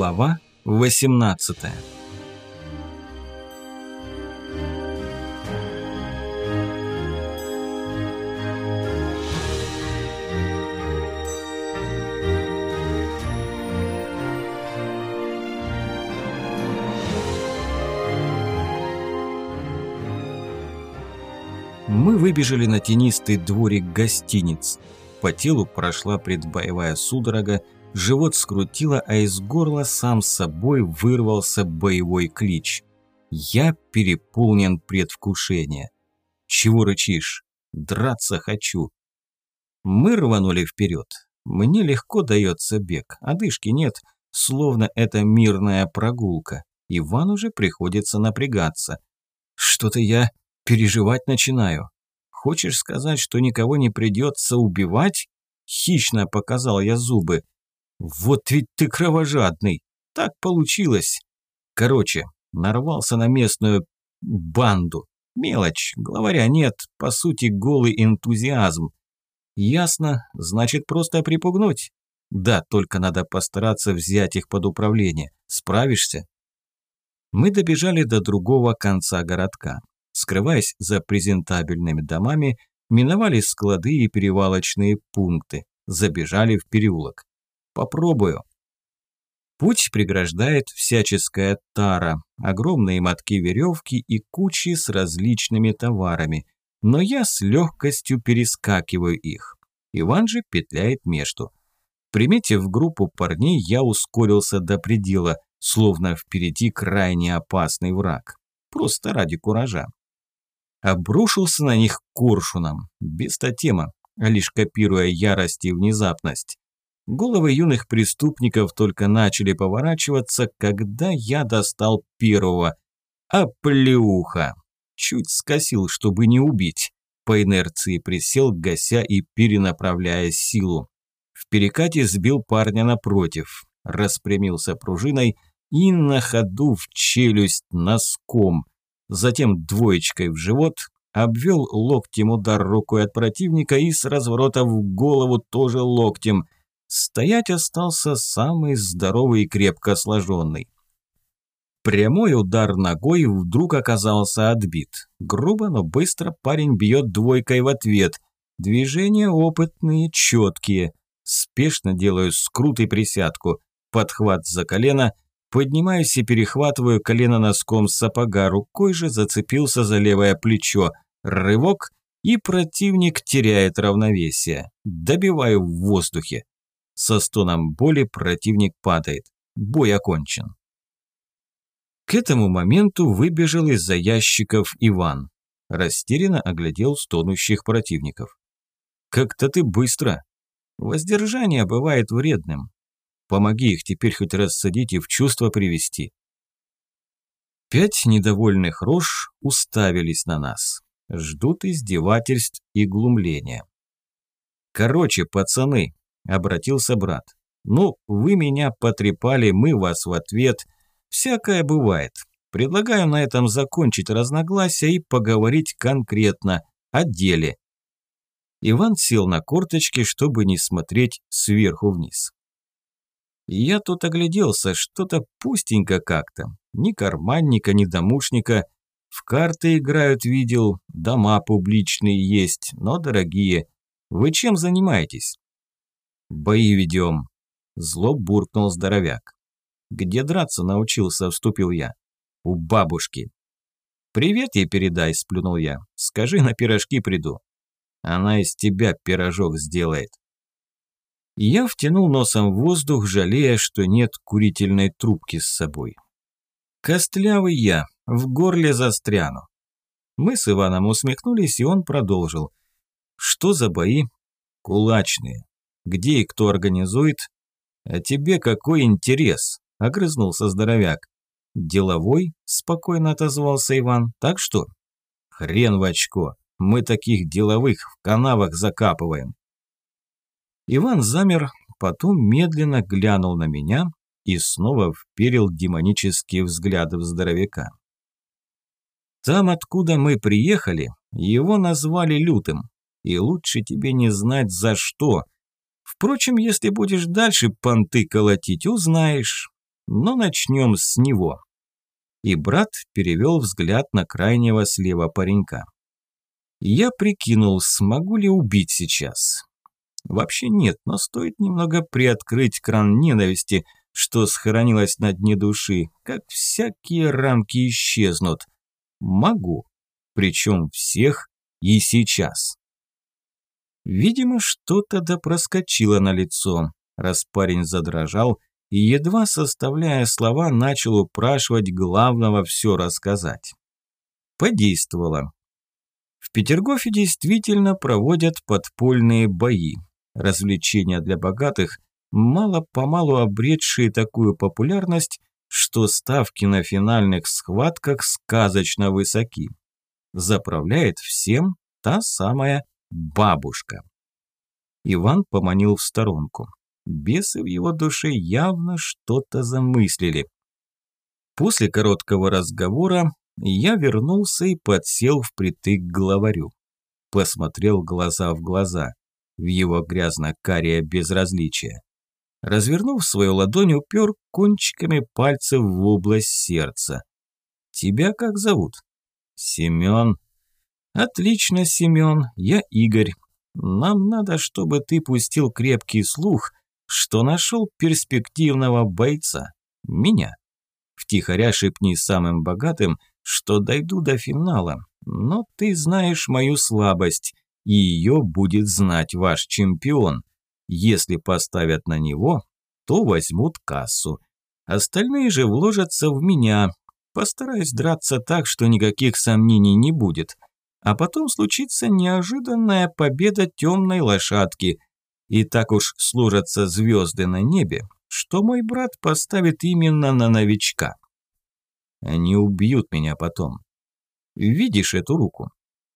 Глава 18 Мы выбежали на тенистый дворик гостиниц. По телу прошла предбоевая судорога, живот скрутило, а из горла сам собой вырвался боевой клич. Я переполнен предвкушением. Чего рычишь? Драться хочу. Мы рванули вперед. Мне легко дается бег, одышки нет, словно это мирная прогулка. Иван уже приходится напрягаться. Что-то я переживать начинаю. Хочешь сказать, что никого не придется убивать? Хищно показал я зубы. Вот ведь ты кровожадный. Так получилось. Короче, нарвался на местную банду. Мелочь, главаря нет, по сути голый энтузиазм. Ясно, значит просто припугнуть. Да, только надо постараться взять их под управление. Справишься? Мы добежали до другого конца городка. Скрываясь за презентабельными домами, миновали склады и перевалочные пункты, забежали в переулок. Попробую. Путь преграждает всяческая тара, огромные мотки веревки и кучи с различными товарами, но я с легкостью перескакиваю их. Иван же петляет между. Приметив группу парней, я ускорился до предела, словно впереди крайне опасный враг. Просто ради куража. Обрушился на них коршуном, без тотема, лишь копируя ярость и внезапность. Головы юных преступников только начали поворачиваться, когда я достал первого. А! Чуть скосил, чтобы не убить. По инерции присел, гася и перенаправляя силу. В перекате сбил парня напротив, распрямился пружиной и на ходу в челюсть носком. Затем двоечкой в живот, обвел локтем удар рукой от противника и с разворота в голову тоже локтем – Стоять остался самый здоровый и крепко сложенный. Прямой удар ногой вдруг оказался отбит. Грубо, но быстро парень бьет двойкой в ответ. Движения опытные, четкие. Спешно делаю скрут и присядку. Подхват за колено. Поднимаюсь и перехватываю колено носком сапога. Рукой же зацепился за левое плечо. Рывок, и противник теряет равновесие. Добиваю в воздухе. Со стоном боли противник падает. Бой окончен. К этому моменту выбежал из-за ящиков Иван. Растерянно оглядел стонущих противников. «Как-то ты быстро. Воздержание бывает вредным. Помоги их теперь хоть рассадить и в чувство привести». Пять недовольных рож уставились на нас. Ждут издевательств и глумления. «Короче, пацаны, – обратился брат. «Ну, вы меня потрепали, мы вас в ответ. Всякое бывает. Предлагаю на этом закончить разногласия и поговорить конкретно о деле». Иван сел на корточки, чтобы не смотреть сверху вниз. Я тут огляделся, что-то пустенько как-то. Ни карманника, ни домушника. В карты играют, видел, дома публичные есть, но дорогие. Вы чем занимаетесь? «Бои ведем», – зло буркнул здоровяк. «Где драться научился?» – вступил я. «У бабушки». «Привет ей передай», – сплюнул я. «Скажи, на пирожки приду». «Она из тебя пирожок сделает». Я втянул носом в воздух, жалея, что нет курительной трубки с собой. Костлявый я, в горле застряну. Мы с Иваном усмехнулись, и он продолжил. Что за бои? Кулачные. Где и кто организует? А тебе какой интерес? Огрызнулся здоровяк. Деловой? Спокойно отозвался Иван. Так что? Хрен в очко. Мы таких деловых в канавах закапываем. Иван замер, потом медленно глянул на меня и снова вперил демонические взгляды в здоровяка. Там, откуда мы приехали, его назвали лютым, и лучше тебе не знать за что, Впрочем, если будешь дальше понты колотить, узнаешь. но начнем с него. И брат перевел взгляд на крайнего слева паренька. Я прикинул, смогу ли убить сейчас. Вообще нет, но стоит немного приоткрыть кран ненависти, что схоронилось на дне души, как всякие рамки исчезнут. Могу. Причем всех и сейчас. Видимо, что-то да проскочило на лицо, раз парень задрожал и, едва составляя слова, начал упрашивать главного все рассказать. Подействовало. В Петергофе действительно проводят подпольные бои. Развлечения для богатых, мало-помалу обретшие такую популярность, что ставки на финальных схватках сказочно высоки. Заправляет всем та самая бабушка. Иван поманил в сторонку. Бесы в его душе явно что-то замыслили. После короткого разговора я вернулся и подсел впритык к главарю. Посмотрел глаза в глаза, в его грязно-карие безразличие. Развернув свою ладонь, упер кончиками пальцев в область сердца. «Тебя как зовут?» «Семен». «Отлично, Семен, я Игорь. Нам надо, чтобы ты пустил крепкий слух, что нашел перспективного бойца. Меня. Втихаря шепни самым богатым, что дойду до финала, но ты знаешь мою слабость, и ее будет знать ваш чемпион. Если поставят на него, то возьмут кассу. Остальные же вложатся в меня. Постараюсь драться так, что никаких сомнений не будет. А потом случится неожиданная победа темной лошадки – и так уж сложатся звезды на небе, что мой брат поставит именно на новичка. Они убьют меня потом. Видишь эту руку?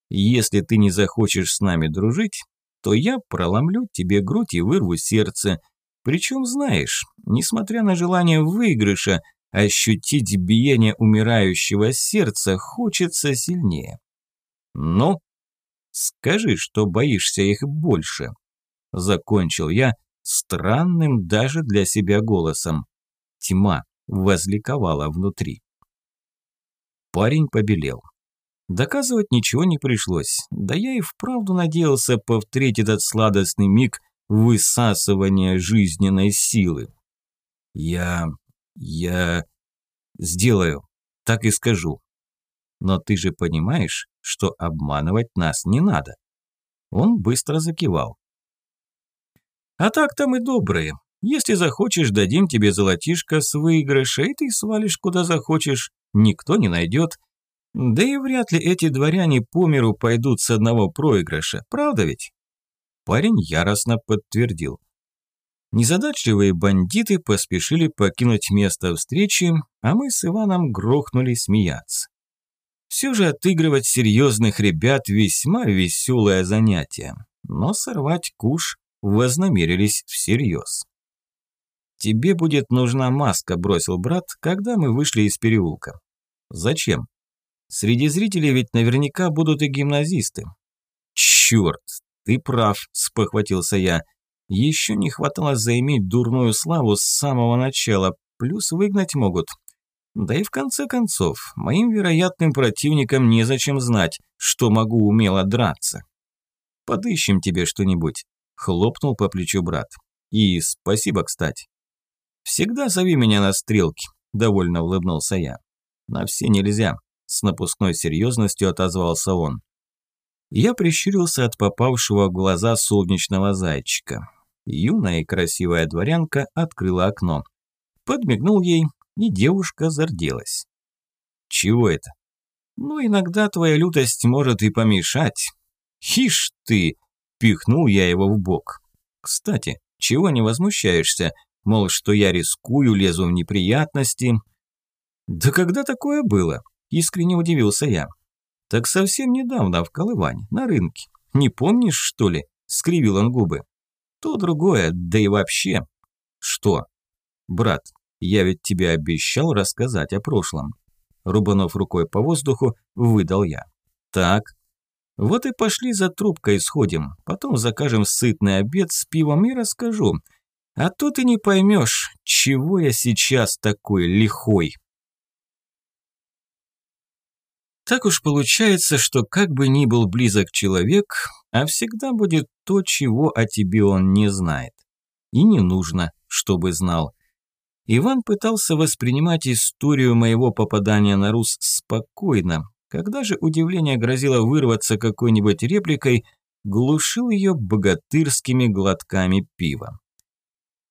Если ты не захочешь с нами дружить, то я проломлю тебе грудь и вырву сердце. Причем, знаешь, несмотря на желание выигрыша, ощутить биение умирающего сердца хочется сильнее. Ну, скажи, что боишься их больше. Закончил я странным даже для себя голосом. Тьма возликовала внутри. Парень побелел. Доказывать ничего не пришлось, да я и вправду надеялся повторить этот сладостный миг высасывания жизненной силы. Я... я... сделаю, так и скажу. Но ты же понимаешь, что обманывать нас не надо. Он быстро закивал. А так-то мы добрые. Если захочешь, дадим тебе золотишко с выигрыша, и ты свалишь куда захочешь, никто не найдет. Да и вряд ли эти дворяне по миру пойдут с одного проигрыша, правда ведь? Парень яростно подтвердил. Незадачливые бандиты поспешили покинуть место встречи, а мы с Иваном грохнули смеяться. Все же отыгрывать серьезных ребят весьма веселое занятие, но сорвать куш вознамерились всерьез. «Тебе будет нужна маска», – бросил брат, когда мы вышли из переулка. «Зачем? Среди зрителей ведь наверняка будут и гимназисты». «Черт, ты прав», – спохватился я. «Еще не хватало заиметь дурную славу с самого начала, плюс выгнать могут». Да и в конце концов, моим вероятным противникам незачем знать, что могу умело драться. Подыщем тебе что-нибудь. Хлопнул по плечу брат. И спасибо, кстати. Всегда зови меня на стрелки, довольно улыбнулся я. На все нельзя, с напускной серьезностью отозвался он. Я прищурился от попавшего в глаза солнечного зайчика. Юная и красивая дворянка открыла окно. Подмигнул ей, и девушка зарделась. «Чего это?» «Ну, иногда твоя лютость может и помешать». «Хишь ты!» Пихнул я его в бок. Кстати, чего не возмущаешься? Мол, что я рискую, лезу в неприятности. Да когда такое было? Искренне удивился я. Так совсем недавно в Колыване, на рынке. Не помнишь, что ли? Скривил он губы. То другое, да и вообще. Что? Брат, я ведь тебе обещал рассказать о прошлом. Рубанов рукой по воздуху, выдал я. Так, вот и пошли за трубкой сходим, потом закажем сытный обед с пивом и расскажу. А тут и не поймешь, чего я сейчас такой лихой. Так уж получается, что как бы ни был близок человек, а всегда будет то, чего о тебе он не знает. И не нужно, чтобы знал. Иван пытался воспринимать историю моего попадания на Рус спокойно. Когда же удивление грозило вырваться какой-нибудь репликой, глушил ее богатырскими глотками пива.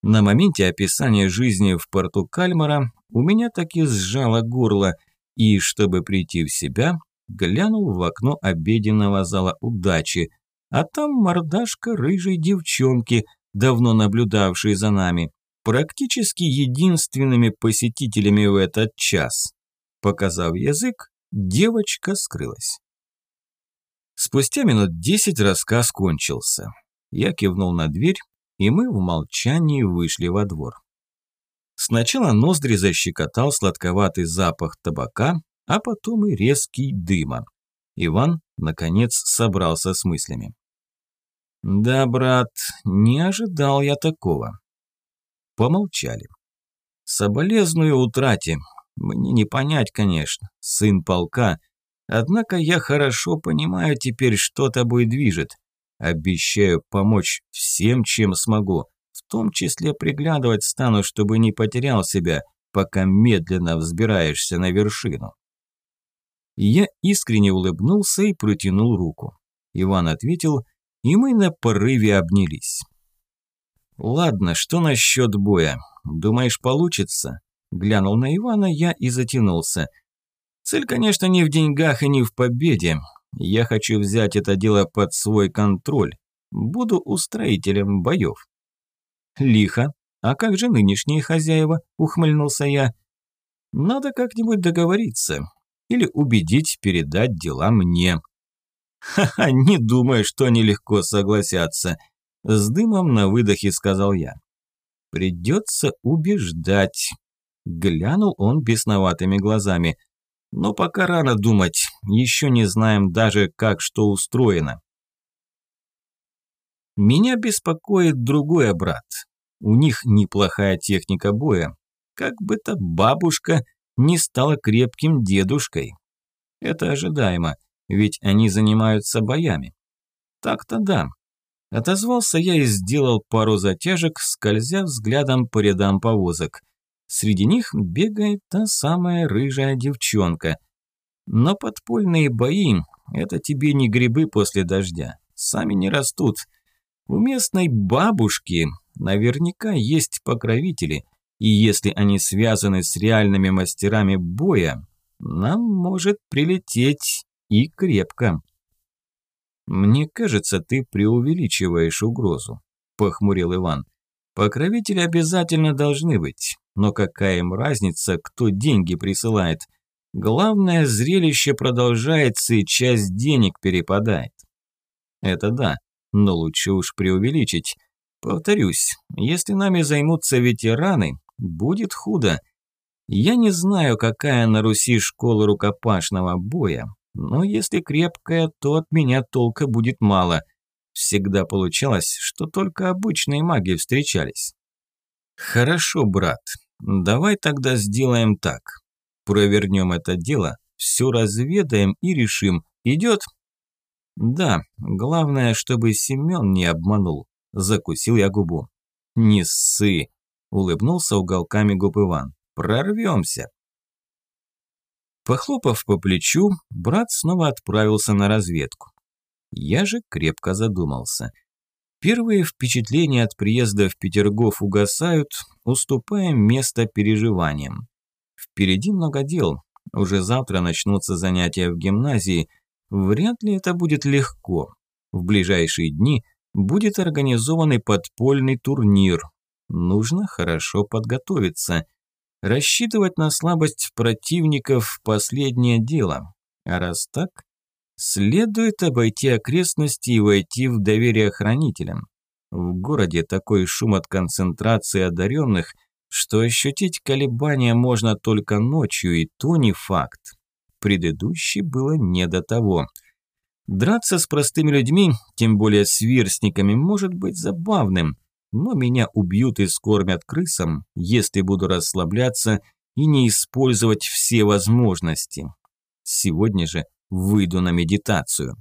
На моменте описания жизни в порту Кальмара у меня таки сжало горло – и, чтобы прийти в себя, глянул в окно обеденного зала удачи, а там мордашка рыжей девчонки, давно наблюдавшей за нами, практически единственными посетителями в этот час. Показав язык, девочка скрылась. Спустя минут десять рассказ кончился. Я кивнул на дверь, и мы в молчании вышли во двор. Сначала ноздри защекотал сладковатый запах табака, а потом и резкий дыма. Иван, наконец, собрался с мыслями. «Да, брат, не ожидал я такого». Помолчали. «Соболезную утрате. Мне не понять, конечно, сын полка. Однако я хорошо понимаю теперь, что тобой движет. Обещаю помочь всем, чем смогу. В том числе приглядывать стану, чтобы не потерял себя, пока медленно взбираешься на вершину. Я искренне улыбнулся и протянул руку. Иван ответил, и мы на порыве обнялись. «Ладно, что насчет боя? Думаешь, получится?» Глянул на Ивана я и затянулся. «Цель, конечно, не в деньгах и не в победе. Я хочу взять это дело под свой контроль. Буду устроителем боев». «Лихо. А как же нынешние хозяева?» – ухмыльнулся я. «Надо как-нибудь договориться. Или убедить передать дела мне». «Ха-ха, не думаю, что они легко согласятся», – с дымом на выдохе сказал я. «Придется убеждать». Глянул он бесноватыми глазами. «Но пока рано думать, еще не знаем даже, как что устроено». Меня беспокоит другой брат. У них неплохая техника боя. Как бы то бабушка не стала крепким дедушкой. Это ожидаемо, ведь они занимаются боями. Так-то да. Отозвался я и сделал пару затяжек, скользя взглядом по рядам повозок. Среди них бегает та самая рыжая девчонка. Но подпольные бои – это тебе не грибы после дождя. Сами не растут – у местной бабушки наверняка есть покровители, и если они связаны с реальными мастерами боя, нам может прилететь и крепко. «Мне кажется, ты преувеличиваешь угрозу», – похмурил Иван. «Покровители обязательно должны быть, но какая им разница, кто деньги присылает? Главное, зрелище продолжается и часть денег перепадает». «Это да, но лучше уж преувеличить. Повторюсь, если нами займутся ветераны, будет худо. Я не знаю, какая на Руси школа рукопашного боя, но если крепкая, то от меня толка будет мало. Всегда получалось, что только обычные маги встречались. Хорошо, брат, давай тогда сделаем так. Провернем это дело, все разведаем и решим, идет «Да, главное, чтобы Семен не обманул», – закусил я губу. «Не ссы», – улыбнулся уголками губ Иван. «Прорвемся». Похлопав по плечу, брат снова отправился на разведку. Я же крепко задумался. Первые впечатления от приезда в Петергоф угасают, уступая место переживаниям. Впереди много дел. Уже завтра начнутся занятия в гимназии – Вряд ли это будет легко. В ближайшие дни будет организованный подпольный турнир. Нужно хорошо подготовиться. Рассчитывать на слабость противников – последнее дело. А раз так, следует обойти окрестности и войти в доверие хранителям. В городе такой шум от концентрации одаренных, что ощутить колебания можно только ночью, и то не факт предыдущей было не до того. Драться с простыми людьми, тем более с верстниками, может быть забавным, но меня убьют и скормят крысам, если буду расслабляться и не использовать все возможности. Сегодня же выйду на медитацию.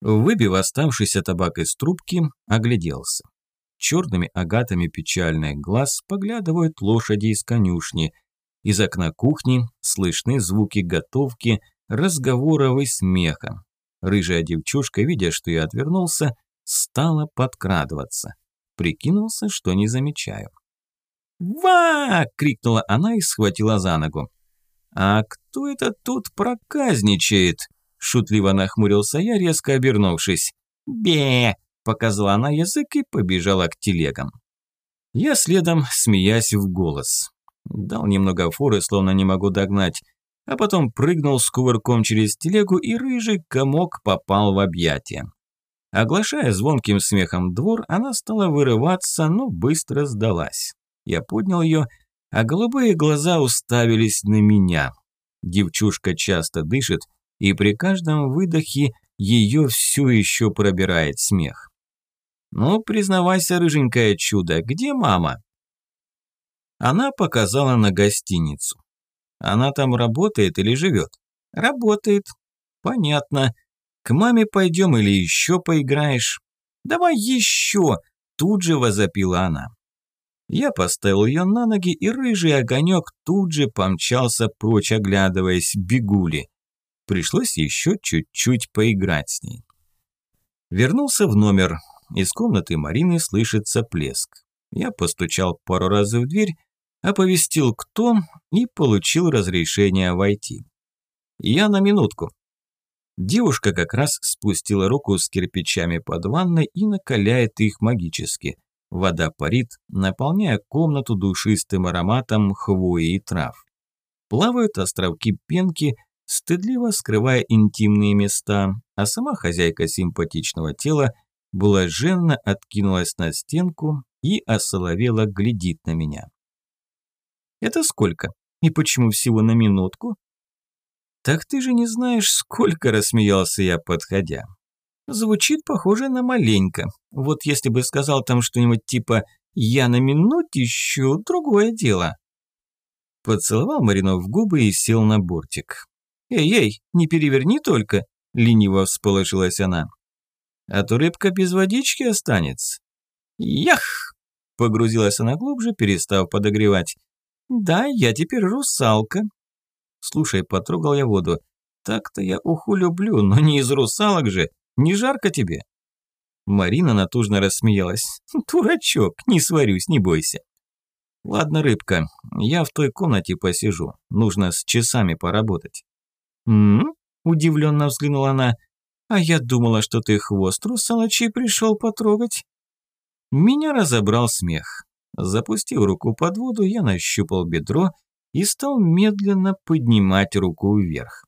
Выбив оставшийся табак из трубки, огляделся. Черными агатами печальный глаз поглядывают лошади из конюшни. Из окна кухни слышны звуки готовки, разговоров и смеха. Рыжая девчушка, видя, что я отвернулся, стала подкрадываться. Прикинулся, что не замечаю. «Ва!» – крикнула она и схватила за ногу. «А кто это тут проказничает?» – шутливо нахмурился я, резко обернувшись. «Бе!» – показала она язык и побежала к телегам. Я следом, смеясь в голос. Дал немного форы, словно не могу догнать, а потом прыгнул с кувырком через телегу, и рыжий комок попал в объятия. Оглашая звонким смехом двор, она стала вырываться, но быстро сдалась. Я поднял ее, а голубые глаза уставились на меня. Девчушка часто дышит, и при каждом выдохе ее все еще пробирает смех. «Ну, признавайся, рыженькое чудо, где мама?» Она показала на гостиницу. Она там работает или живет? Работает. Понятно. К маме пойдем или еще поиграешь? Давай еще, тут же возопила она. Я поставил ее на ноги, и рыжий огонек тут же помчался прочь, оглядываясь, бегули. Пришлось еще чуть-чуть поиграть с ней. Вернулся в номер. Из комнаты Марины слышится плеск. Я постучал пару раз в дверь, оповестил кто и получил разрешение войти. Я на минутку. Девушка как раз спустила руку с кирпичами под ванной и накаляет их магически. Вода парит, наполняя комнату душистым ароматом хвои и трав. Плавают островки пенки, стыдливо скрывая интимные места, а сама хозяйка симпатичного тела блаженно откинулась на стенку и осоловела глядит на меня. Это сколько? И почему всего на минутку? Так ты же не знаешь, сколько рассмеялся я, подходя. Звучит похоже на маленько. Вот если бы сказал там что-нибудь типа «я на минутищу», другое дело. Поцеловал Марину в губы и сел на бортик. «Эй-эй, не переверни только», – лениво всполошилась она. «А то рыбка без водички останется». «Ях!» – погрузилась она глубже, перестав подогревать. «Да, я теперь русалка». «Слушай, потрогал я воду. Так-то я уху люблю, но не из русалок же. Не жарко тебе?» Марина натужно рассмеялась. «Дурачок, не сварюсь, не бойся». «Ладно, рыбка, я в той комнате посижу. Нужно с часами поработать». «М?», удивленно взглянула она. «А я думала, что ты хвост русалочий пришел потрогать». Меня разобрал смех. Запустив руку под воду, я нащупал бедро и стал медленно поднимать руку вверх.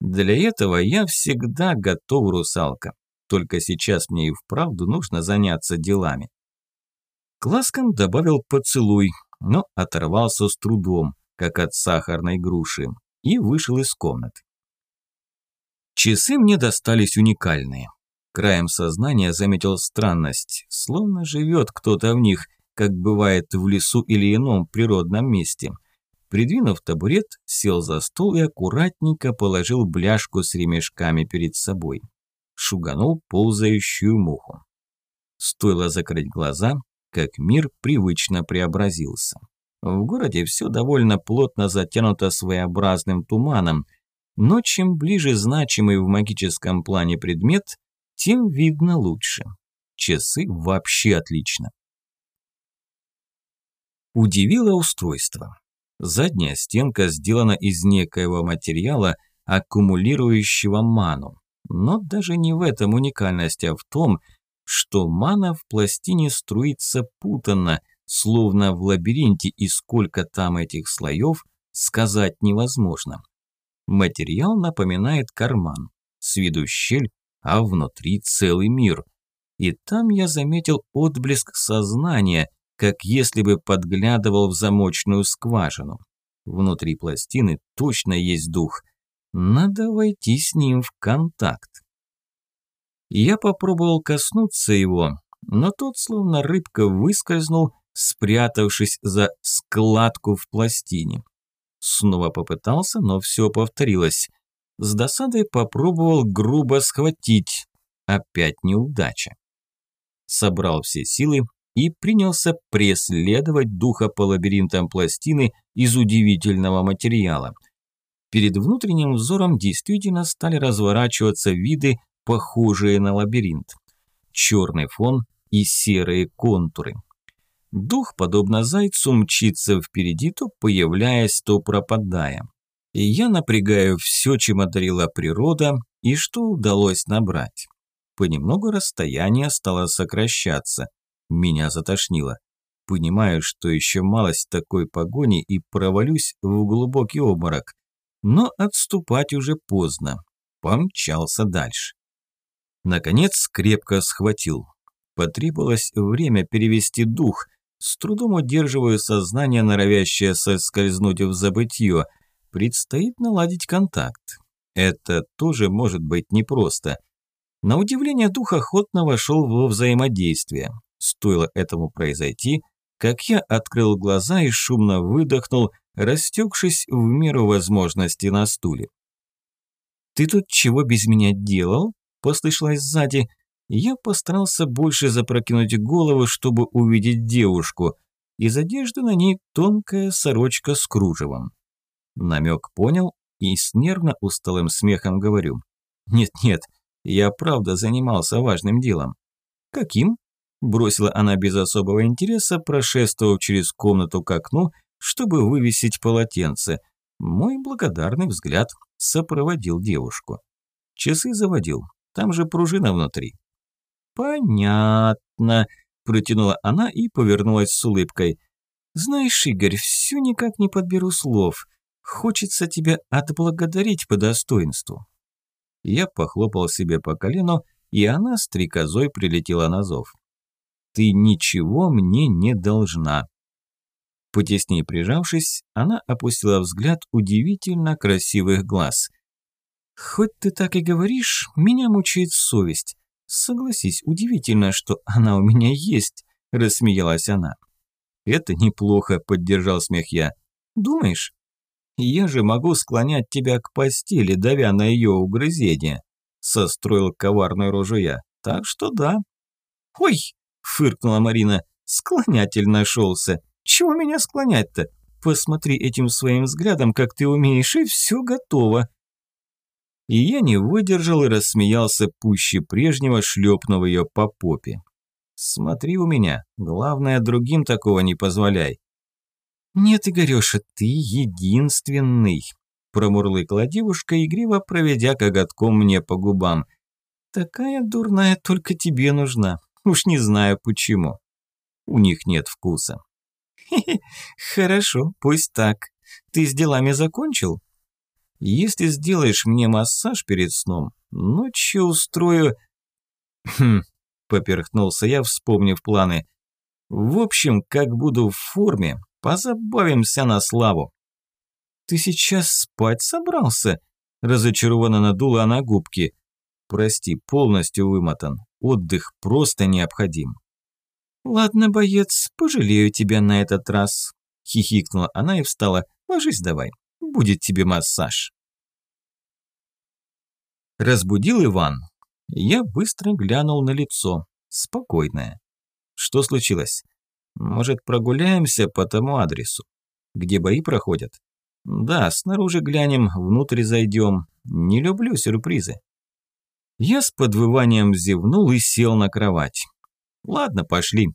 Для этого я всегда готов, русалка. Только сейчас мне и вправду нужно заняться делами. К добавил поцелуй, но оторвался с трудом, как от сахарной груши, и вышел из комнаты. Часы мне достались уникальные. Краем сознания заметил странность, словно живет кто-то в них, как бывает в лесу или ином природном месте. Придвинув табурет, сел за стол и аккуратненько положил бляшку с ремешками перед собой. Шуганул ползающую муху. Стоило закрыть глаза, как мир привычно преобразился. В городе все довольно плотно затянуто своеобразным туманом, но чем ближе значимый в магическом плане предмет, тем видно лучше. Часы вообще отлично. Удивило устройство. Задняя стенка сделана из некоего материала, аккумулирующего ману. Но даже не в этом уникальность, а в том, что мана в пластине струится путанно, словно в лабиринте, и сколько там этих слоев, сказать невозможно. Материал напоминает карман. С виду щель, а внутри целый мир. И там я заметил отблеск сознания, как если бы подглядывал в замочную скважину. Внутри пластины точно есть дух. Надо войти с ним в контакт. Я попробовал коснуться его, но тот словно рыбка выскользнул, спрятавшись за складку в пластине. Снова попытался, но все повторилось. С досадой попробовал грубо схватить. Опять неудача. Собрал все силы и принялся преследовать духа по лабиринтам пластины из удивительного материала. Перед внутренним взором действительно стали разворачиваться виды, похожие на лабиринт. Черный фон и серые контуры. Дух, подобно зайцу, мчится впереди, то появляясь, то пропадая. И я напрягаю все, чем одарила природа, и что удалось набрать. Понемногу расстояние стало сокращаться. Меня затошнило. Понимаю, что еще малость такой погони и провалюсь в глубокий обморок. Но отступать уже поздно. Помчался дальше. Наконец крепко схватил. Потребовалось время перевести дух. С трудом удерживаю сознание, норовящее соскользнуть в забытье. Предстоит наладить контакт. Это тоже может быть непросто. На удивление дух охотно вошел во взаимодействие. Стоило этому произойти, как я открыл глаза и шумно выдохнул, растекшись в меру возможности на стуле. «Ты тут чего без меня делал?» – послышалось сзади. Я постарался больше запрокинуть голову, чтобы увидеть девушку. Из одежды на ней тонкая сорочка с кружевом. Намек понял и с нервно усталым смехом говорю. «Нет-нет, я правда занимался важным делом». «Каким?» Бросила она без особого интереса, прошествовав через комнату к окну, чтобы вывесить полотенце. Мой благодарный взгляд сопроводил девушку. Часы заводил, там же пружина внутри. «Понятно», – протянула она и повернулась с улыбкой. «Знаешь, Игорь, все никак не подберу слов. Хочется тебя отблагодарить по достоинству». Я похлопал себе по колену, и она стрекозой прилетела на зов. Ты ничего мне не должна». Потеснее прижавшись, она опустила взгляд удивительно красивых глаз. «Хоть ты так и говоришь, меня мучает совесть. Согласись, удивительно, что она у меня есть», – рассмеялась она. «Это неплохо», – поддержал смех я. «Думаешь? Я же могу склонять тебя к постели, давя на ее угрызение», – состроил коварную рожу я. «Так что да». «Ой!» Фыркнула Марина. «Склонятель нашелся. Чего меня склонять-то? Посмотри этим своим взглядом, как ты умеешь, и все готово». И я не выдержал и рассмеялся пуще прежнего, шлепнув ее по попе. «Смотри у меня, главное, другим такого не позволяй». «Нет, Игорёша, ты единственный», – промурлыкала девушка, игриво проведя коготком мне по губам. «Такая дурная только тебе нужна, Уж не знаю почему. У них нет вкуса. Хе-хе, хорошо, пусть так. Ты с делами закончил? Если сделаешь мне массаж перед сном, ночью устрою... Хм, поперхнулся я, вспомнив планы. В общем, как буду в форме, позабавимся на славу. Ты сейчас спать собрался? Разочарованно надула она губки. Прости, полностью вымотан. Отдых просто необходим. «Ладно, боец, пожалею тебя на этот раз», – хихикнула она и встала. «Ложись давай, будет тебе массаж». Разбудил Иван. Я быстро глянул на лицо. Спокойное. Что случилось? Может, прогуляемся по тому адресу? Где бои проходят? Да, снаружи глянем, внутрь зайдем. Не люблю сюрпризы. Я с подвыванием зевнул и сел на кровать. Ладно, пошли.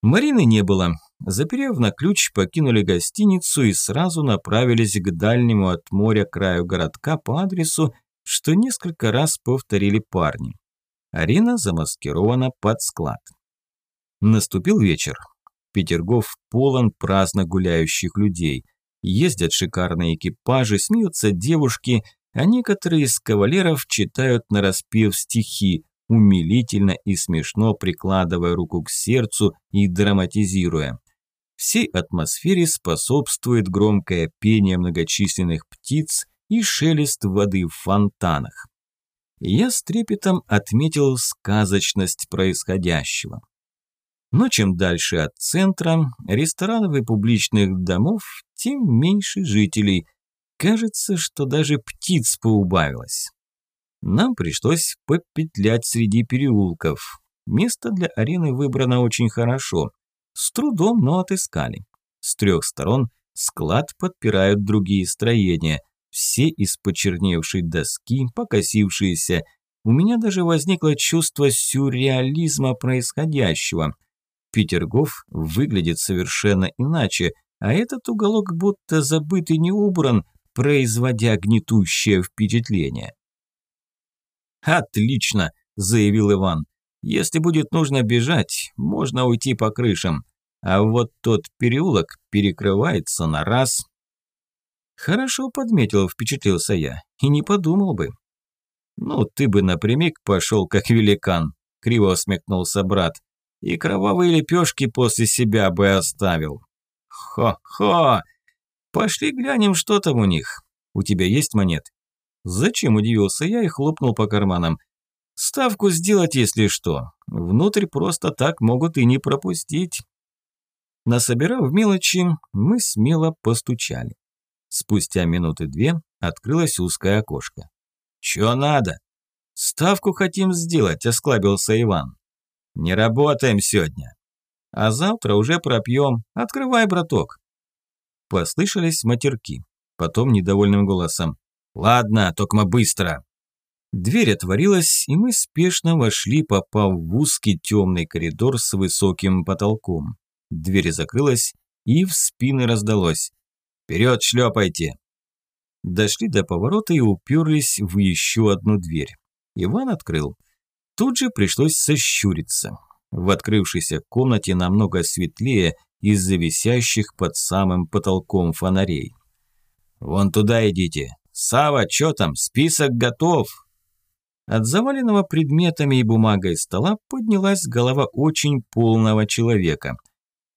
Марины не было. Заперев на ключ, покинули гостиницу и сразу направились к дальнему от моря краю городка по адресу, что несколько раз повторили парни. Арена замаскирована под склад. Наступил вечер. Петергоф полон праздно гуляющих людей. Ездят шикарные экипажи, смеются девушки – а некоторые из кавалеров читают нараспев стихи, умилительно и смешно прикладывая руку к сердцу и драматизируя. Всей атмосфере способствует громкое пение многочисленных птиц и шелест воды в фонтанах. я с трепетом отметил сказочность происходящего. Но чем дальше от центра, ресторанов и публичных домов, тем меньше жителей. Кажется, что даже птиц поубавилось. Нам пришлось попетлять среди переулков. Место для арены выбрано очень хорошо. С трудом, но отыскали. С трех сторон склад подпирают другие строения. Все из почерневшей доски, покосившиеся. У меня даже возникло чувство сюрреализма происходящего – Петергоф выглядит совершенно иначе, а этот уголок будто забыт и не убран, производя гнетущее впечатление. «Отлично!» – заявил Иван. «Если будет нужно бежать, можно уйти по крышам, а вот тот переулок перекрывается на раз». «Хорошо подметил», – впечатлился я, – и не подумал бы. «Ну, ты бы напрямик пошел, как великан», – криво усмехнулся брат и кровавые лепешки после себя бы оставил. Хо-хо! Пошли глянем, что там у них. У тебя есть монет? Зачем, удивился я и хлопнул по карманам. Ставку сделать, если что. Внутрь просто так могут и не пропустить. Насобирав мелочи, мы смело постучали. Спустя минуты две открылось узкое окошко. «Чё надо?» «Ставку хотим сделать», – осклабился Иван. Не работаем сегодня. А завтра уже пропьем. Открывай, браток. Послышались матерки. Потом недовольным голосом. Ладно, токмо быстро. Дверь отворилась, и мы спешно вошли, попав в узкий темный коридор с высоким потолком. Дверь закрылась, и в спины раздалось. «Вперед шлепайте!» Дошли до поворота и уперлись в еще одну дверь. Иван открыл. Тут же пришлось сощуриться. В открывшейся комнате намного светлее из-за под самым потолком фонарей. «Вон туда идите. Сава, чё там? Список готов!» От заваленного предметами и бумагой стола поднялась голова очень полного человека.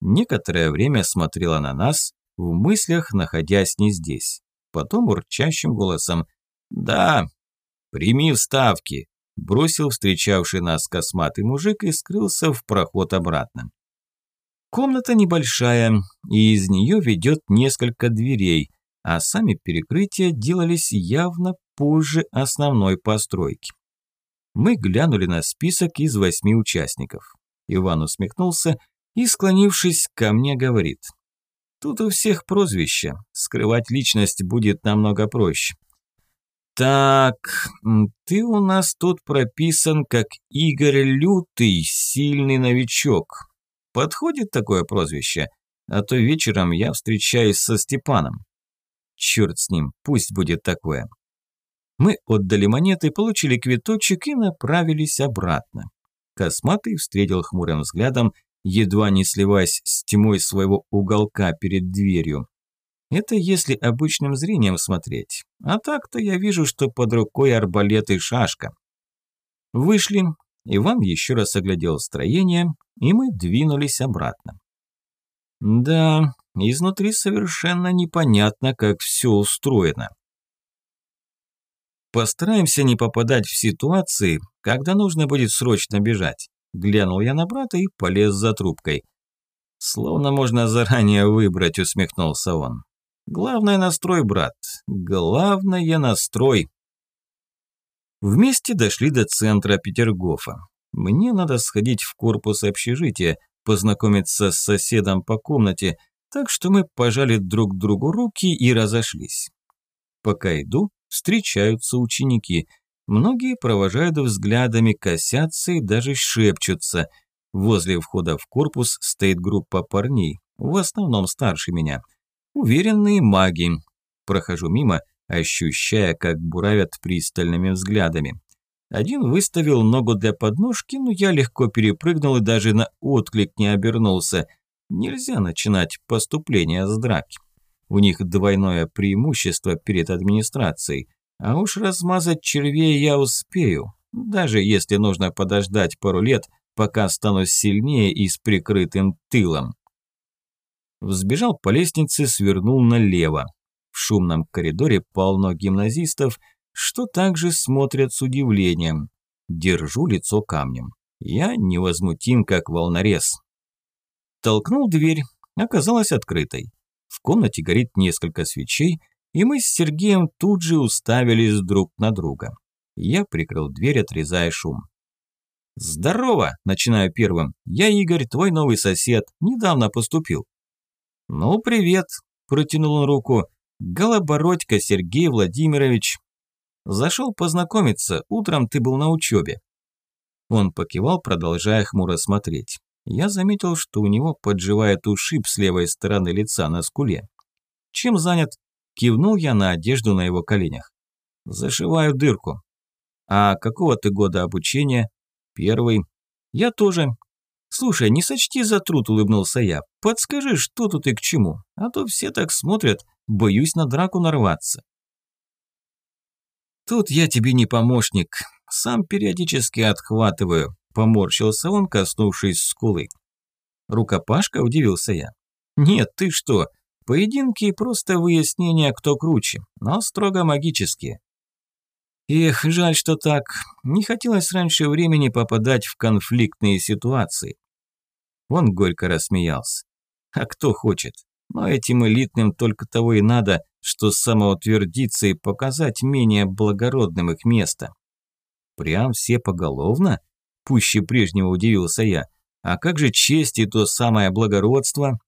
Некоторое время смотрела на нас, в мыслях находясь не здесь. Потом урчащим голосом «Да, прими вставки, бросил встречавший нас косматый мужик и скрылся в проход обратно. Комната небольшая, и из нее ведет несколько дверей, а сами перекрытия делались явно позже основной постройки. Мы глянули на список из восьми участников. Иван усмехнулся и, склонившись ко мне, говорит. Тут у всех прозвища, скрывать личность будет намного проще. «Так, ты у нас тут прописан как Игорь Лютый, сильный новичок. Подходит такое прозвище? А то вечером я встречаюсь со Степаном. Черт с ним, пусть будет такое». Мы отдали монеты, получили квиточек и направились обратно. Косматый встретил хмурым взглядом, едва не сливаясь с тьмой своего уголка перед дверью. Это если обычным зрением смотреть. А так-то я вижу, что под рукой арбалет и шашка. Вышли, Иван еще раз оглядел строение, и мы двинулись обратно. Да, изнутри совершенно непонятно, как все устроено. Постараемся не попадать в ситуации, когда нужно будет срочно бежать. Глянул я на брата и полез за трубкой. Словно можно заранее выбрать, усмехнулся он. Главное настрой, брат. Главное настрой. Вместе дошли до центра Петергофа. Мне надо сходить в корпус общежития, познакомиться с соседом по комнате, так что мы пожали друг другу руки и разошлись. Пока иду, встречаются ученики. Многие провожают взглядами, косятся и даже шепчутся. Возле входа в корпус стоит группа парней, в основном старше меня – Уверенные маги. Прохожу мимо, ощущая, как буравят пристальными взглядами. Один выставил ногу для подножки, но я легко перепрыгнул и даже на отклик не обернулся. Нельзя начинать поступление с драки. У них двойное преимущество перед администрацией. А уж размазать червей я успею, даже если нужно подождать пару лет, пока стану сильнее и с прикрытым тылом взбежал по лестнице, свернул налево. В шумном коридоре полно гимназистов, что также смотрят с удивлением. Держу лицо камнем. Я невозмутим, как волнорез. Толкнул дверь, оказалась открытой. В комнате горит несколько свечей, и мы с Сергеем тут же уставились друг на друга. Я прикрыл дверь, отрезая шум. «Здорово!» – начинаю первым. «Я Игорь, твой новый сосед. Недавно поступил». «Ну, привет!» – протянул он руку. «Голобородько Сергей Владимирович». «Зашел познакомиться. Утром ты был на учебе». Он покивал, продолжая хмуро смотреть. Я заметил, что у него подживает ушиб с левой стороны лица на скуле. «Чем занят?» Кивнул я на одежду на его коленях. «Зашиваю дырку». «А какого ты года обучения?» «Первый». «Я тоже». «Слушай, не сочти за труд», – улыбнулся я. «Подскажи, что тут и к чему, а то все так смотрят, боюсь на драку нарваться». «Тут я тебе не помощник, сам периодически отхватываю», – поморщился он, коснувшись скулы. «Рукопашка?» – удивился я. «Нет, ты что, поединки – просто выяснение, кто круче, но строго магические. Эх, жаль, что так. Не хотелось раньше времени попадать в конфликтные ситуации. Он горько рассмеялся. А кто хочет? Но этим элитным только того и надо, что самоутвердиться и показать менее благородным их место. Прям все поголовно? Пуще прежнего удивился я. А как же честь и то самое благородство?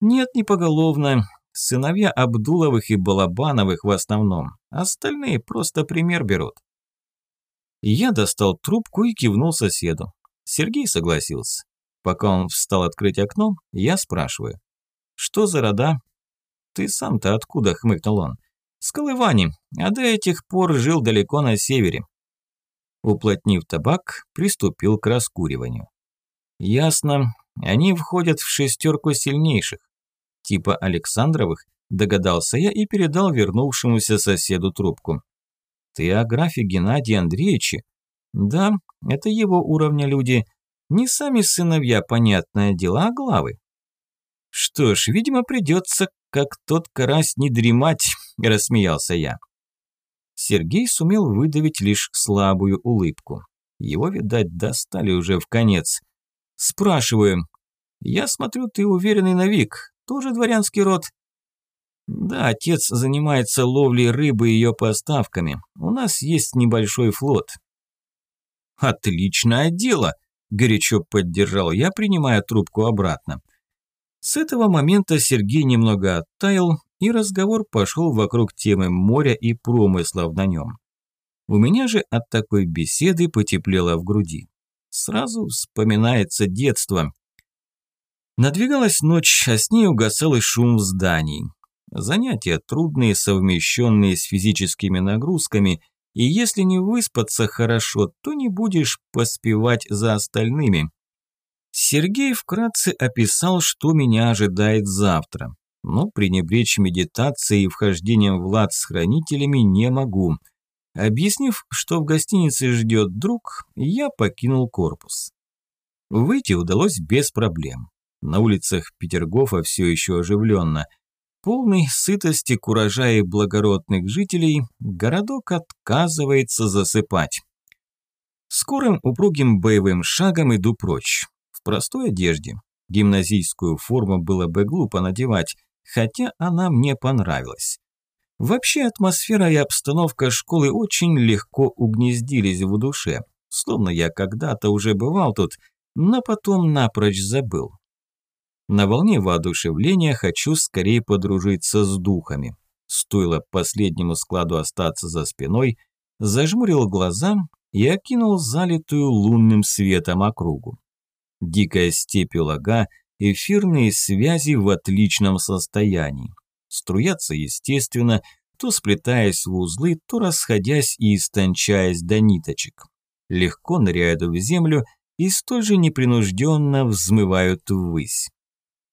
Нет, не поголовно. Сыновья Абдуловых и Балабановых в основном. Остальные просто пример берут. Я достал трубку и кивнул соседу. Сергей согласился. Пока он встал открыть окно, я спрашиваю. «Что за рода?» «Ты сам-то откуда?» – хмыкнул он. «С Колывани, а до этих пор жил далеко на севере». Уплотнив табак, приступил к раскуриванию. «Ясно. Они входят в шестерку сильнейших типа Александровых, догадался я и передал вернувшемуся соседу трубку. «Ты о графе Геннадии Андреевиче?» «Да, это его уровня люди. Не сами сыновья, понятное дело, а главы». «Что ж, видимо, придется, как тот карась, не дремать», – рассмеялся я. Сергей сумел выдавить лишь слабую улыбку. Его, видать, достали уже в конец. Спрашиваю. «Я смотрю, ты уверенный навик. Тоже дворянский род? Да, отец занимается ловлей рыбы и ее поставками. У нас есть небольшой флот. Отличное дело, горячо поддержал я, принимая трубку обратно. С этого момента Сергей немного оттаял, и разговор пошел вокруг темы моря и промыслов на нем. У меня же от такой беседы потеплело в груди. Сразу вспоминается детство. Надвигалась ночь, а с ней угасал и шум в здании. Занятия трудные, совмещенные с физическими нагрузками, и если не выспаться хорошо, то не будешь поспевать за остальными. Сергей вкратце описал, что меня ожидает завтра, но пренебречь медитацией и вхождением в лад с хранителями не могу. Объяснив, что в гостинице ждет друг, я покинул корпус. Выйти удалось без проблем. На улицах Петергофа все еще оживленно. Полный сытости, куража и благородных жителей, городок отказывается засыпать. Скорым упругим боевым шагом иду прочь. Простой одежде. Гимназийскую форму было бы глупо надевать, хотя она мне понравилась. Вообще атмосфера и обстановка школы очень легко угнездились в душе, словно я когда-то уже бывал тут, но потом напрочь забыл. На волне воодушевления хочу скорее подружиться с духами. Стоило последнему складу остаться за спиной, зажмурил глаза и окинул залитую лунным светом округу. Дикая степь и лага, эфирные связи в отличном состоянии. Струятся естественно, то сплетаясь в узлы, то расходясь и истончаясь до ниточек. Легко ныряют в землю и столь же непринужденно взмывают ввысь.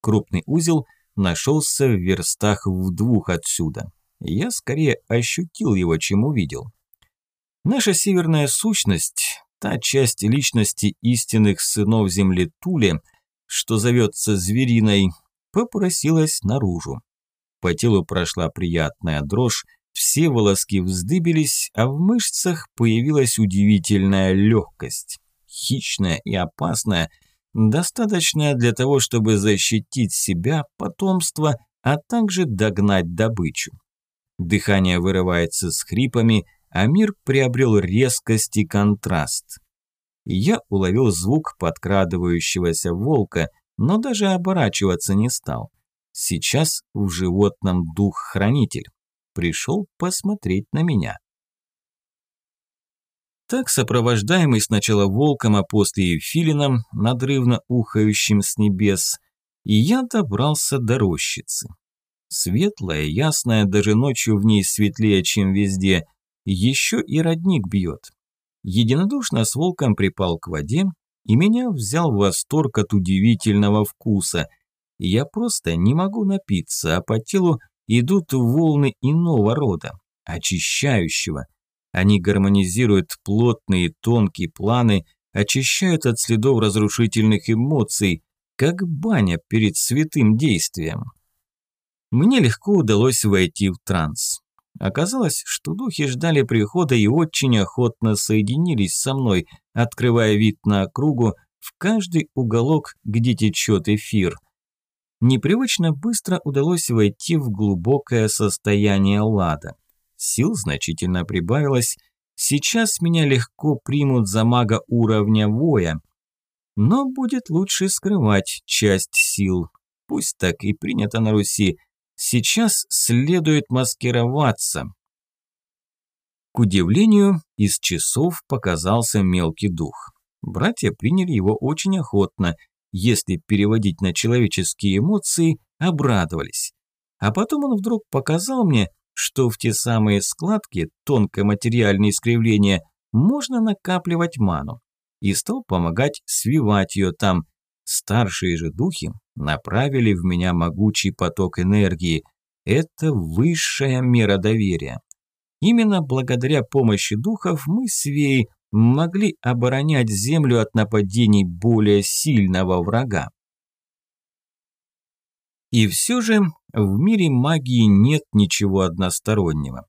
Крупный узел нашелся в верстах в двух отсюда. Я скорее ощутил его, чем увидел. Наша северная сущность, та часть личности истинных сынов земли Туле, что зовется звериной, попросилась наружу. По телу прошла приятная дрожь, Все волоски вздыбились, а в мышцах появилась удивительная легкость. Хищная и опасная, достаточная для того, чтобы защитить себя, потомство, а также догнать добычу. Дыхание вырывается с хрипами, а мир приобрел резкость и контраст. Я уловил звук подкрадывающегося волка, но даже оборачиваться не стал. Сейчас в животном дух-хранитель. Пришел посмотреть на меня. Так, сопровождаемый сначала волком, а после и филином, надрывно ухающим с небес, я добрался до рощицы. Светлая, ясная, даже ночью в ней светлее, чем везде, еще и родник бьет. Единодушно с волком припал к воде, и меня взял восторг от удивительного вкуса. Я просто не могу напиться, а по телу идут волны иного рода, очищающего. Они гармонизируют плотные тонкие планы, очищают от следов разрушительных эмоций, как баня перед святым действием. Мне легко удалось войти в транс. Оказалось, что духи ждали прихода и очень охотно соединились со мной, открывая вид на округу в каждый уголок, где течет эфир. Непривычно быстро удалось войти в глубокое состояние лада. Сил значительно прибавилось. Сейчас меня легко примут за мага уровня воя. Но будет лучше скрывать часть сил. Пусть так и принято на Руси. Сейчас следует маскироваться. К удивлению, из часов показался мелкий дух. Братья приняли его очень охотно, если переводить на человеческие эмоции, обрадовались. А потом он вдруг показал мне, что в те самые складки, тонкоматериальные искривления, можно накапливать ману, и стал помогать свивать ее там. Старшие же духи направили в меня могучий поток энергии. Это высшая мера доверия. Именно благодаря помощи духов мы с Веей могли оборонять Землю от нападений более сильного врага. И все же в мире магии нет ничего одностороннего.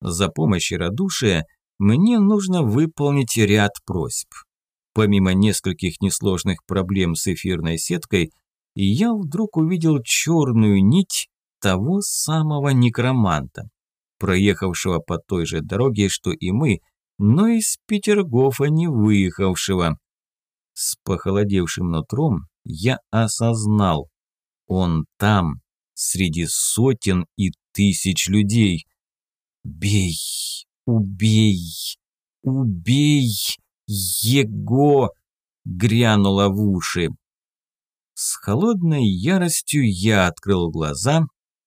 За помощью радушия мне нужно выполнить ряд просьб. Помимо нескольких несложных проблем с эфирной сеткой, я вдруг увидел черную нить того самого некроманта, проехавшего по той же дороге, что и мы, но из Петергофа не выехавшего. С похолодевшим нутром я осознал, он там, среди сотен и тысяч людей. «Бей! Убей! Убей! Его!» грянуло в уши. С холодной яростью я открыл глаза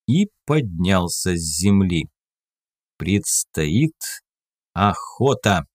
и поднялся с земли. Предстоит охота.